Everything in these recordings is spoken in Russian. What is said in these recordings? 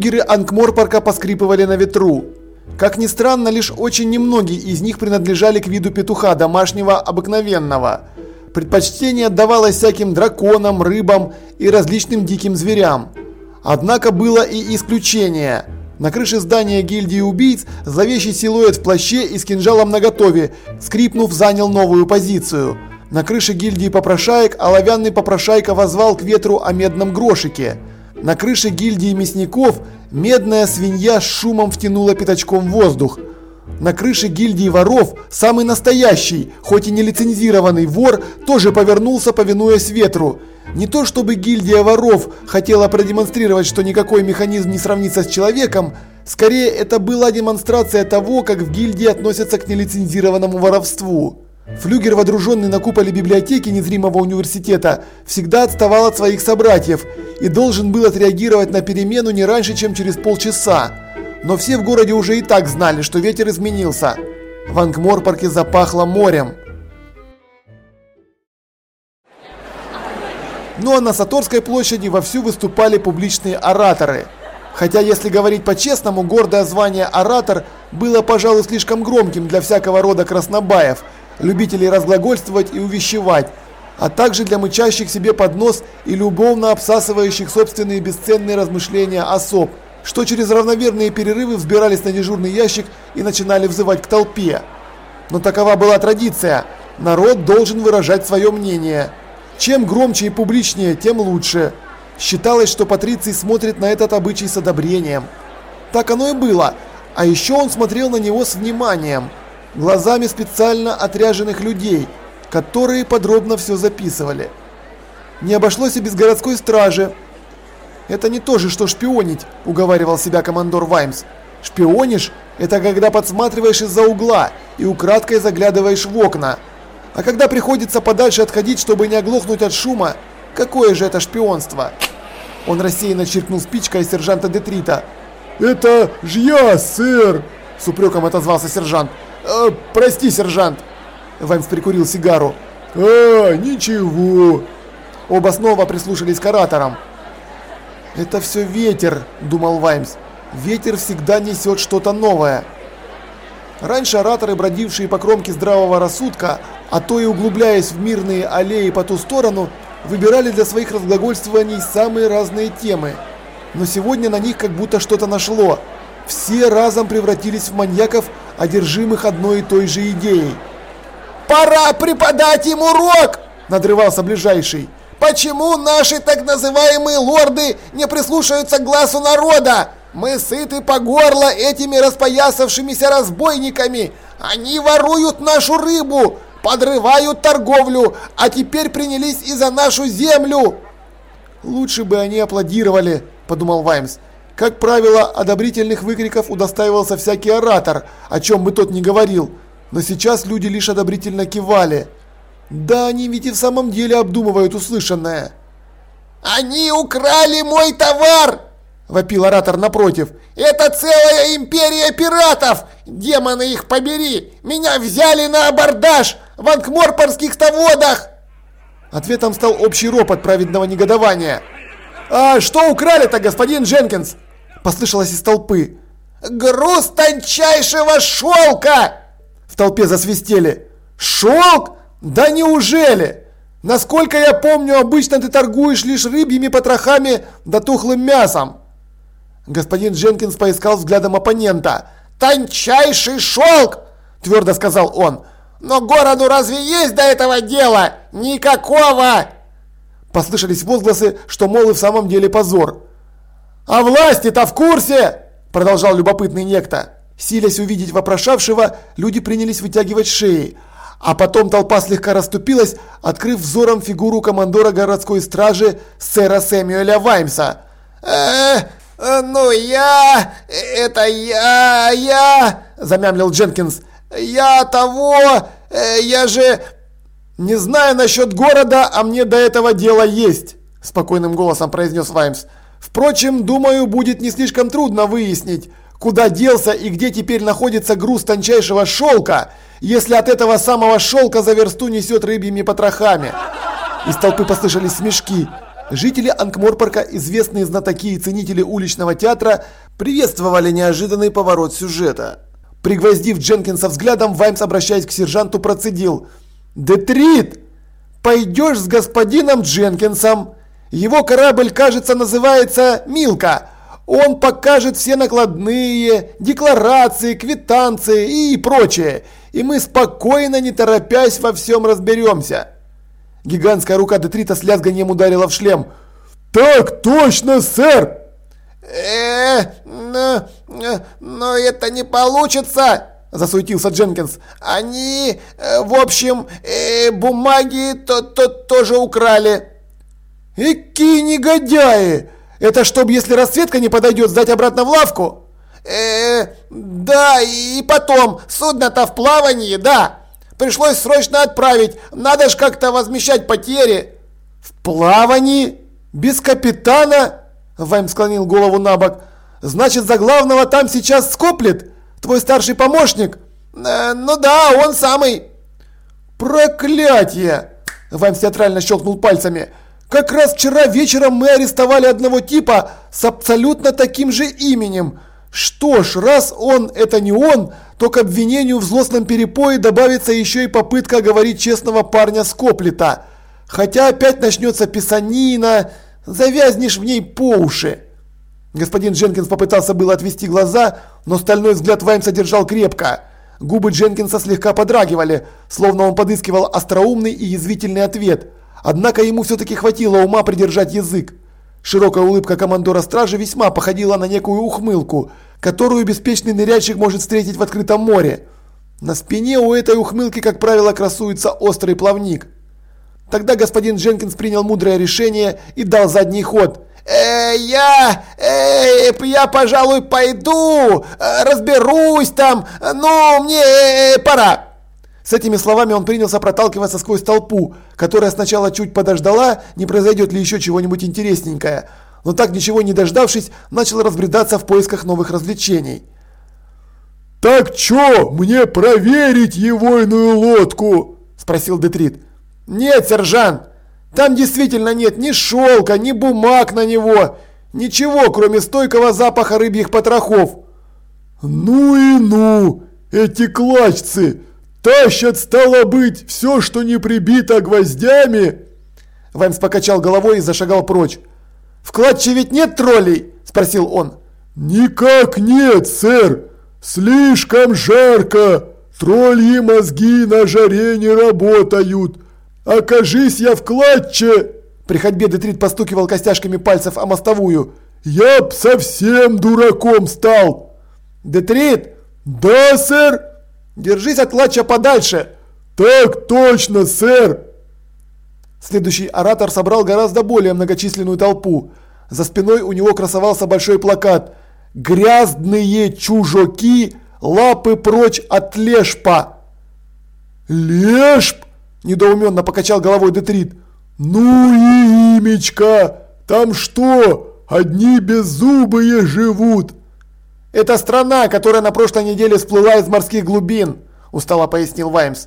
Флюгеры Анкморпарка поскрипывали на ветру. Как ни странно, лишь очень немногие из них принадлежали к виду петуха домашнего обыкновенного. Предпочтение отдавалось всяким драконам, рыбам и различным диким зверям. Однако было и исключение. На крыше здания гильдии убийц зловещий силуэт в плаще и с кинжалом наготове, скрипнув, занял новую позицию. На крыше гильдии попрошаек оловянный попрошайка возвал к ветру о медном грошике. На крыше гильдии мясников медная свинья с шумом втянула пятачком воздух. На крыше гильдии воров самый настоящий, хоть и не лицензированный вор, тоже повернулся, повинуясь ветру. Не то чтобы гильдия воров хотела продемонстрировать, что никакой механизм не сравнится с человеком, скорее это была демонстрация того, как в гильдии относятся к нелицензированному воровству. Флюгер, водруженный на куполе библиотеки незримого университета, всегда отставал от своих собратьев и должен был отреагировать на перемену не раньше, чем через полчаса. Но все в городе уже и так знали, что ветер изменился. В Ангморпарке запахло морем. Ну а на Саторской площади вовсю выступали публичные ораторы. Хотя, если говорить по-честному, гордое звание «оратор» было, пожалуй, слишком громким для всякого рода краснобаев – любителей разглагольствовать и увещевать, а также для мычащих себе под нос и любовно обсасывающих собственные бесценные размышления особ, что через равноверные перерывы взбирались на дежурный ящик и начинали взывать к толпе. Но такова была традиция. Народ должен выражать свое мнение. Чем громче и публичнее, тем лучше. Считалось, что Патриций смотрит на этот обычай с одобрением. Так оно и было. А еще он смотрел на него с вниманием – глазами специально отряженных людей, которые подробно все записывали. Не обошлось и без городской стражи. Это не то же, что шпионить, уговаривал себя командор Ваймс. Шпионишь – это когда подсматриваешь из-за угла и украдкой заглядываешь в окна. А когда приходится подальше отходить, чтобы не оглохнуть от шума, какое же это шпионство? Он рассеянно чиркнул спичкой сержанта Детрита. «Это ж я, сэр!» – с упреком отозвался сержант. Э, прости, сержант. Ваймс прикурил сигару. А, ничего. Оба снова прислушались к ораторам. Это все ветер, думал Ваймс. Ветер всегда несет что-то новое. Раньше ораторы, бродившие по кромке здравого рассудка, а то и углубляясь в мирные аллеи по ту сторону, выбирали для своих разглагольствований самые разные темы. Но сегодня на них как будто что-то нашло. Все разом превратились в маньяков одержимых одной и той же идеей. «Пора преподать им урок!» – надрывался ближайший. «Почему наши так называемые лорды не прислушаются к глазу народа? Мы сыты по горло этими распоясавшимися разбойниками. Они воруют нашу рыбу, подрывают торговлю, а теперь принялись и за нашу землю!» «Лучше бы они аплодировали», – подумал Ваймс. Как правило, одобрительных выкриков удостаивался всякий оратор, о чем бы тот ни говорил. Но сейчас люди лишь одобрительно кивали. Да, они ведь и в самом деле обдумывают услышанное. «Они украли мой товар!» – вопил оратор напротив. «Это целая империя пиратов! Демоны их побери! Меня взяли на абордаж в анкморпорских-то водах!» Ответом стал общий ропот праведного негодования. «А что украли-то, господин Дженкинс?» Послышалось из толпы. «Груз тончайшего шелка!» В толпе засвистели. «Шелк? Да неужели? Насколько я помню, обычно ты торгуешь лишь рыбьими потрохами да тухлым мясом». Господин Дженкинс поискал взглядом оппонента. «Тончайший шелк!» – твердо сказал он. «Но городу разве есть до этого дела? Никакого!» Послышались возгласы, что, мол, и в самом деле позор. «А власти-то в курсе!» – продолжал любопытный некто. Силясь увидеть вопрошавшего, люди принялись вытягивать шеи. А потом толпа слегка расступилась, открыв взором фигуру командора городской стражи сэра Сэмюэля Ваймса. э э ну я... это я... я...» – замямлил Дженкинс. «Я того... Э, я же...» «Не знаю насчет города, а мне до этого дела есть», – спокойным голосом произнес Ваймс. Впрочем, думаю, будет не слишком трудно выяснить, куда делся и где теперь находится груз тончайшего шелка, если от этого самого шелка за версту несет рыбьими потрохами. Из толпы послышались смешки. Жители Анкморпорка, известные знатоки и ценители уличного театра, приветствовали неожиданный поворот сюжета. Пригвоздив Дженкинса взглядом, Ваймс, обращаясь к сержанту, процедил. «Детрит! Пойдешь с господином Дженкинсом. Его корабль, кажется, называется «Милка». Он покажет все накладные, декларации, квитанции и прочее. И мы спокойно, не торопясь, во всем разберемся». Гигантская рука Детрита с лязганием ударила в шлем. «Так точно, сэр!» э но, но это не получится!» Засуетился Дженкинс. «Они, э, в общем, э, бумаги то, то тоже украли». «Эки негодяи! Это чтобы, если расцветка не подойдет, сдать обратно в лавку?» э да, и потом, судно-то в плавании, да!» Пришлось срочно отправить. Надо ж как-то возмещать потери. В плавании? Без капитана? Вайм склонил голову на бок. Значит, за главного там сейчас скоплет? Твой старший помощник? Э, ну да, он самый. Проклятие! Вайм театрально щелкнул пальцами. Как раз вчера вечером мы арестовали одного типа с абсолютно таким же именем. Что ж, раз он это не он, то к обвинению в злостном перепое добавится еще и попытка говорить честного парня Скоплета. Хотя опять начнется писанина, завязнешь в ней по уши. Господин Дженкинс попытался было отвести глаза, но стальной взгляд Ваймса держал крепко. Губы Дженкинса слегка подрагивали, словно он подыскивал остроумный и язвительный ответ. Однако ему все-таки хватило ума придержать язык. Широкая улыбка командора стражи весьма походила на некую ухмылку, которую беспечный ныряльщик может встретить в открытом море. На спине у этой ухмылки, как правило, красуется острый плавник. Тогда господин Дженкинс принял мудрое решение и дал задний ход. «Э, я, э, я, пожалуй, пойду, разберусь там, ну, мне э, пора». С этими словами он принялся проталкиваться сквозь толпу, которая сначала чуть подождала, не произойдет ли еще чего-нибудь интересненькое, но так ничего не дождавшись, начал разбредаться в поисках новых развлечений. «Так чё, мне проверить егойную лодку?» – спросил Детрит. «Нет, сержант, там действительно нет ни шелка, ни бумаг на него, ничего, кроме стойкого запаха рыбьих потрохов». «Ну и ну, эти клачцы!» «Тащат, стало быть, все, что не прибито гвоздями!» Ваймс покачал головой и зашагал прочь. «В кладче ведь нет троллей?» – спросил он. «Никак нет, сэр! Слишком жарко! Тролльи мозги на жаре не работают! Окажись я в кладче!» При ходьбе Детрит постукивал костяшками пальцев о мостовую. «Я б совсем дураком стал!» «Детрит!» «Да, сэр!» Держись от лача подальше!» «Так точно, сэр!» Следующий оратор собрал гораздо более многочисленную толпу. За спиной у него красовался большой плакат «Грязные чужаки, лапы прочь от лешпа!» «Лешп?» – недоуменно покачал головой Детрит. «Ну и имечка! Там что, одни беззубые живут?» «Это страна, которая на прошлой неделе всплыла из морских глубин», – устало пояснил Ваймс.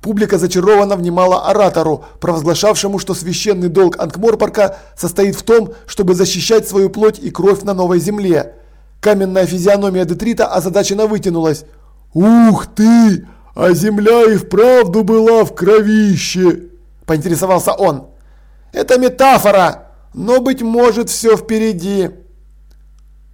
Публика зачарованно внимала оратору, провозглашавшему, что священный долг Анкморпорка состоит в том, чтобы защищать свою плоть и кровь на новой земле. Каменная физиономия Детрита озадаченно вытянулась. «Ух ты! А земля и вправду была в кровище!» – поинтересовался он. «Это метафора, но, быть может, все впереди».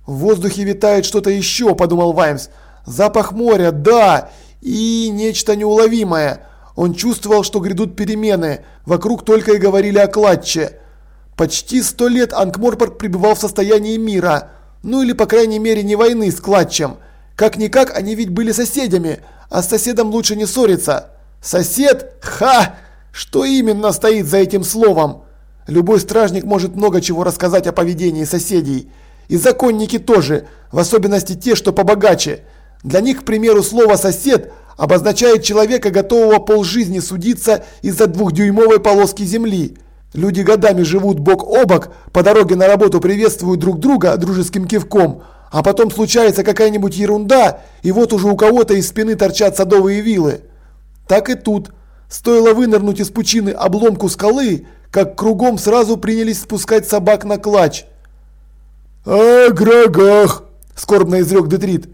В воздухе витает что-то еще, подумал Ваймс. Запах моря, да, и нечто неуловимое. Он чувствовал, что грядут перемены. Вокруг только и говорили о кладче. Почти сто лет Анкморпорг пребывал в состоянии мира. Ну или, по крайней мере, не войны с кладчем. Как-никак, они ведь были соседями, а с соседом лучше не ссориться. Сосед? Ха! Что именно стоит за этим словом? Любой стражник может много чего рассказать о поведении соседей. И законники тоже, в особенности те, что побогаче. Для них, к примеру, слово «сосед» обозначает человека, готового полжизни судиться из-за двухдюймовой полоски земли. Люди годами живут бок о бок, по дороге на работу приветствуют друг друга дружеским кивком, а потом случается какая-нибудь ерунда, и вот уже у кого-то из спины торчат садовые вилы. Так и тут. Стоило вынырнуть из пучины обломку скалы, как кругом сразу принялись спускать собак на клатч. «О грагах!» – скорбно изрек Детрит.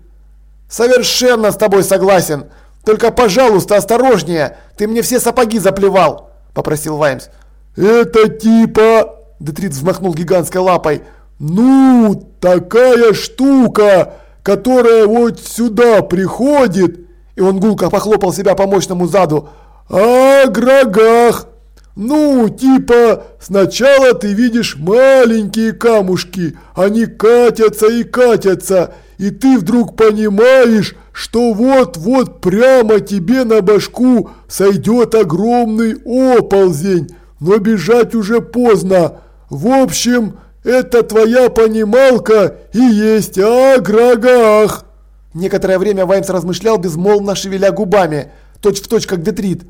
«Совершенно с тобой согласен. Только, пожалуйста, осторожнее. Ты мне все сапоги заплевал», – попросил Ваймс. «Это типа...» – Детрит взмахнул гигантской лапой. «Ну, такая штука, которая вот сюда приходит...» И он гулко похлопал себя по мощному заду. «О грагах!» Ну, типа, сначала ты видишь маленькие камушки, они катятся и катятся, и ты вдруг понимаешь, что вот-вот прямо тебе на башку сойдет огромный оползень, но бежать уже поздно. В общем, это твоя понималка и есть аграгах. Некоторое время Ваймс размышлял, безмолвно шевеля губами, точь-в-точь точь как Детрит.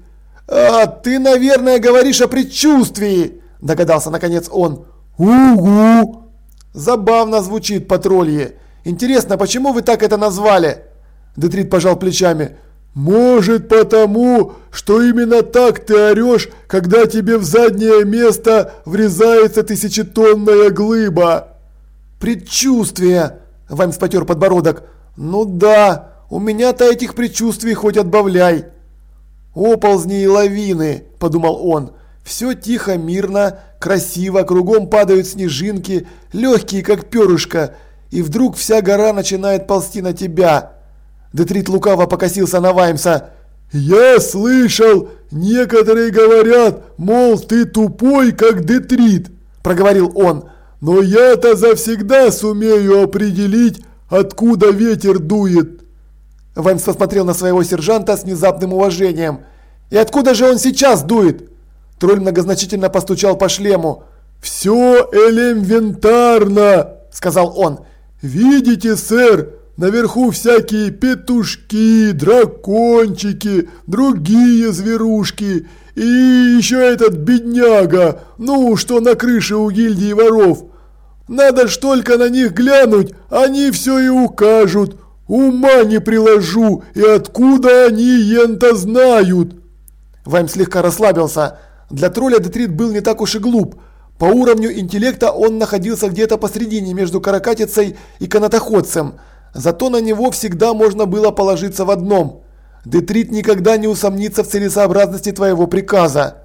«А, ты, наверное, говоришь о предчувствии!» – догадался наконец он. «Угу!» «Забавно звучит, патрулье. Интересно, почему вы так это назвали?» Детрит пожал плечами. «Может потому, что именно так ты орешь, когда тебе в заднее место врезается тысячетонная глыба!» «Предчувствие!» – Ваймс потер подбородок. «Ну да, у меня-то этих предчувствий хоть отбавляй!» «Оползни и лавины», – подумал он. «Все тихо, мирно, красиво, кругом падают снежинки, легкие, как перышко, и вдруг вся гора начинает ползти на тебя». Детрит лукаво покосился на Ваймса. «Я слышал, некоторые говорят, мол, ты тупой, как Детрит», – проговорил он. «Но я-то завсегда сумею определить, откуда ветер дует». Ваймс посмотрел на своего сержанта с внезапным уважением. «И откуда же он сейчас дует?» Тролль многозначительно постучал по шлему. «Все элементарно!» – сказал он. «Видите, сэр, наверху всякие петушки, дракончики, другие зверушки. И еще этот бедняга, ну, что на крыше у гильдии воров. Надо ж только на них глянуть, они все и укажут. Ума не приложу, и откуда они ента знают?» Вайм слегка расслабился. Для тролля Детрит был не так уж и глуп. По уровню интеллекта он находился где-то посредине между каракатицей и канатоходцем. Зато на него всегда можно было положиться в одном. Детрит никогда не усомнится в целесообразности твоего приказа.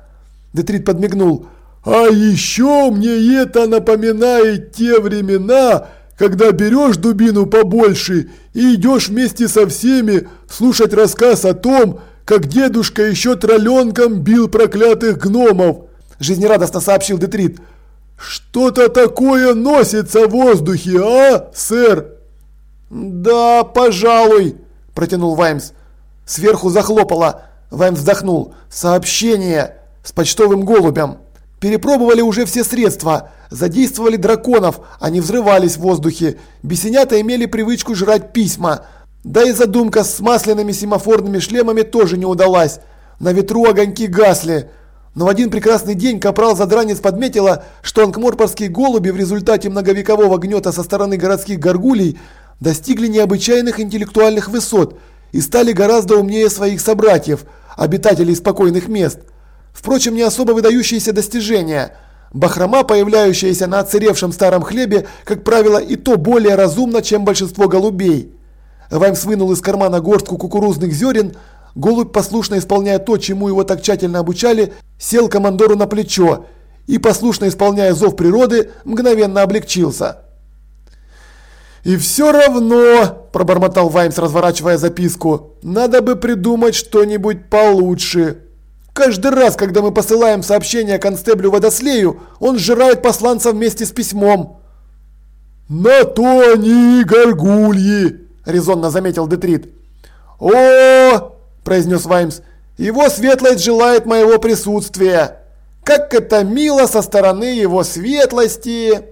Детрит подмигнул. «А еще мне это напоминает те времена, когда берешь дубину побольше и идешь вместе со всеми слушать рассказ о том, как дедушка еще тролленком бил проклятых гномов, жизнерадостно сообщил Детрит. Что-то такое носится в воздухе, а, сэр? Да, пожалуй, протянул Ваймс. Сверху захлопало. Ваймс вздохнул. Сообщение с почтовым голубем. Перепробовали уже все средства. Задействовали драконов, они взрывались в воздухе. Бесенята имели привычку жрать письма. Да и задумка с масляными семафорными шлемами тоже не удалась. На ветру огоньки гасли. Но в один прекрасный день капрал-задранец подметила, что анкморпорские голуби в результате многовекового гнета со стороны городских горгулей достигли необычайных интеллектуальных высот и стали гораздо умнее своих собратьев, обитателей спокойных мест. Впрочем, не особо выдающиеся достижения – Бахрома, появляющаяся на отсыревшем старом хлебе, как правило, и то более разумно, чем большинство голубей. Ваймс вынул из кармана горстку кукурузных зерен. Голубь, послушно исполняя то, чему его так тщательно обучали, сел командору на плечо и, послушно исполняя зов природы, мгновенно облегчился. «И все равно», – пробормотал Ваймс, разворачивая записку, – «надо бы придумать что-нибудь получше». Каждый раз, когда мы посылаем сообщение констеблю Водослею, он сжирает посланца вместе с письмом. «На то они горгульи!» – резонно заметил Детрит. «О!» – произнес Ваймс. «Его светлость желает моего присутствия! Как это мило со стороны его светлости!»